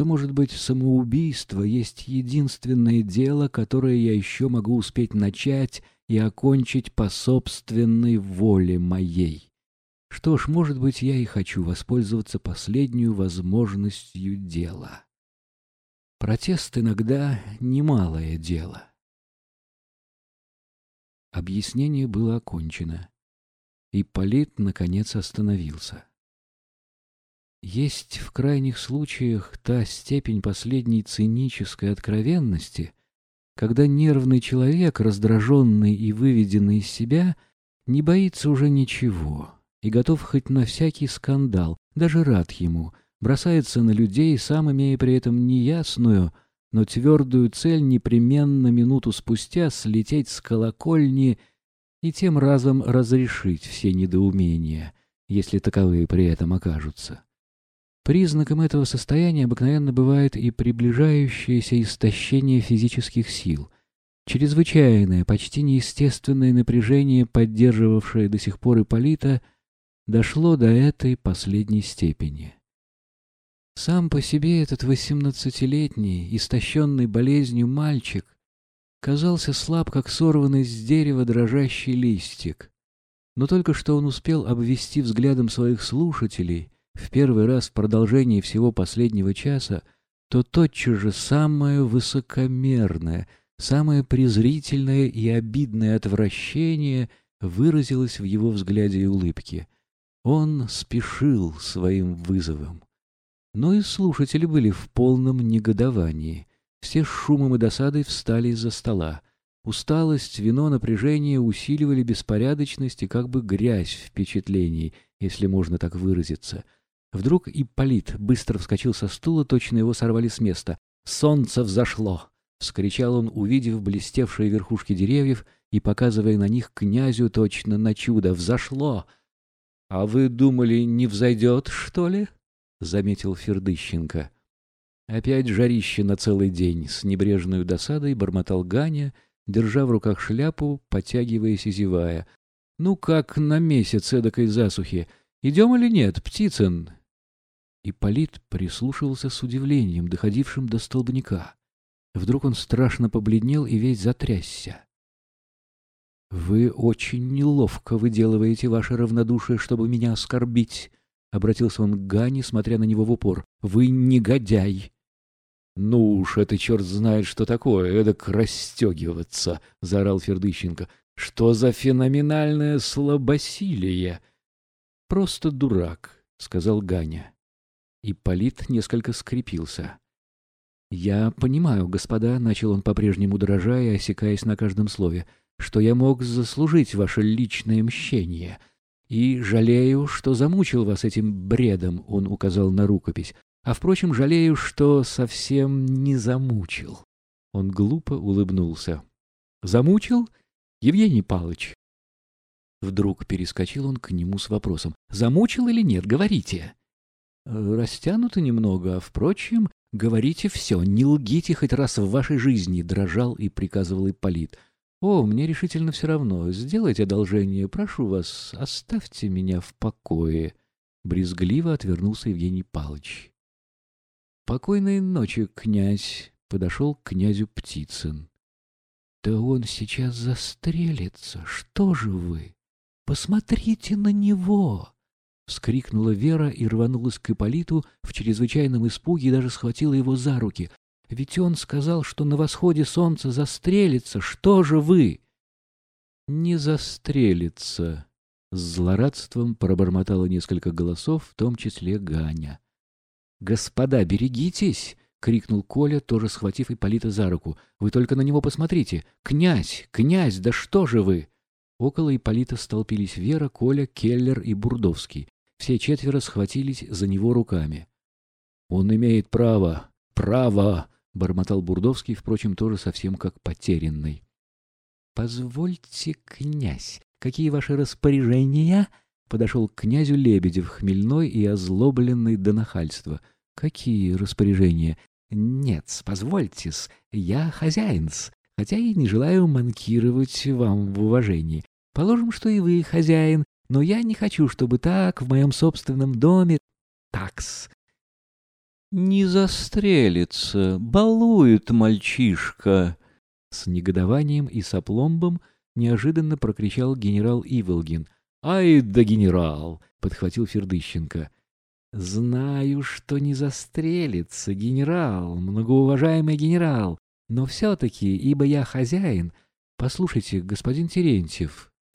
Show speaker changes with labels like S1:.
S1: что, может быть, самоубийство есть единственное дело, которое я еще могу успеть начать и окончить по собственной воле моей. Что ж, может быть, я и хочу воспользоваться последнюю возможностью дела. Протест иногда немалое дело. Объяснение было окончено. И Полит, наконец, остановился. Есть в крайних случаях та степень последней цинической откровенности, когда нервный человек, раздраженный и выведенный из себя, не боится уже ничего и готов хоть на всякий скандал, даже рад ему, бросается на людей, сам имея при этом неясную, но твердую цель непременно минуту спустя слететь с колокольни и тем разом разрешить все недоумения, если таковые при этом окажутся. Признаком этого состояния обыкновенно бывает и приближающееся истощение физических сил, чрезвычайное, почти неестественное напряжение, поддерживавшее до сих пор Ипполита, дошло до этой последней степени. Сам по себе этот восемнадцатилетний, истощенный болезнью мальчик казался слаб, как сорванный с дерева дрожащий листик. Но только что он успел обвести взглядом своих слушателей в первый раз в продолжении всего последнего часа, то тотчас же самое высокомерное, самое презрительное и обидное отвращение выразилось в его взгляде и улыбке. Он спешил своим вызовом. Но и слушатели были в полном негодовании. Все с шумом и досадой встали из-за стола. Усталость, вино, напряжение усиливали беспорядочность и как бы грязь впечатлений, если можно так выразиться. Вдруг Ипполит быстро вскочил со стула, точно его сорвали с места. «Солнце взошло!» — вскричал он, увидев блестевшие верхушки деревьев и показывая на них князю точно на чудо. «Взошло!» «А вы думали, не взойдет, что ли?» — заметил Фердыщенко. Опять жарище на целый день, с небрежной досадой бормотал Ганя, держа в руках шляпу, потягиваясь и зевая. «Ну как на месяц эдакой засухи? Идем или нет, Птицын?» Ипполит прислушивался с удивлением, доходившим до столбняка. Вдруг он страшно побледнел и весь затрясся. «Вы очень неловко выделываете ваше равнодушие, чтобы меня оскорбить», — обратился он к Гане, смотря на него в упор. «Вы негодяй!» «Ну уж, это черт знает, что такое, эдак расстегиваться!» — заорал Фердыщенко. «Что за феноменальное слабосилие?» «Просто дурак», — сказал Ганя. Ипполит несколько скрепился. «Я понимаю, господа», — начал он по-прежнему дрожа и осекаясь на каждом слове, «что я мог заслужить ваше личное мщение. И жалею, что замучил вас этим бредом», — он указал на рукопись. А, впрочем, жалею, что совсем не замучил. Он глупо улыбнулся. Замучил? Евгений Павлович. Вдруг перескочил он к нему с вопросом. Замучил или нет? Говорите. Растянуто немного, а, впрочем, говорите все, не лгите хоть раз в вашей жизни, дрожал и приказывал Ипполит. О, мне решительно все равно. Сделайте одолжение, прошу вас, оставьте меня в покое. Брезгливо отвернулся Евгений Павлович. «Покойной ночи, князь!» — подошел к князю Птицын. «Да он сейчас застрелится! Что же вы? Посмотрите на него!» Вскрикнула Вера и рванулась к Ипполиту в чрезвычайном испуге и даже схватила его за руки. «Ведь он сказал, что на восходе солнца застрелится! Что же вы?» «Не застрелится!» С злорадством пробормотало несколько голосов, в том числе Ганя. «Господа, берегитесь!» — крикнул Коля, тоже схватив Ипполита за руку. «Вы только на него посмотрите! Князь! Князь! Да что же вы!» Около Ипполита столпились Вера, Коля, Келлер и Бурдовский. Все четверо схватились за него руками. «Он имеет право! Право!» — бормотал Бурдовский, впрочем, тоже совсем как потерянный. «Позвольте, князь, какие ваши распоряжения?» Подошел к князю Лебедев, хмельной и озлобленный до нахальства. «Какие распоряжения?» «Нет, позвольте-с, я хозяин-с, хотя и не желаю манкировать вам в уважении. Положим, что и вы хозяин, но я не хочу, чтобы так в моем собственном доме... Такс. Не застрелится, балует мальчишка!» С негодованием и сопломбом неожиданно прокричал генерал Иволгин. «Ай да генерал!» — подхватил Фердыщенко. «Знаю, что не застрелится, генерал, многоуважаемый генерал, но все-таки, ибо я хозяин... Послушайте, господин Терентьев,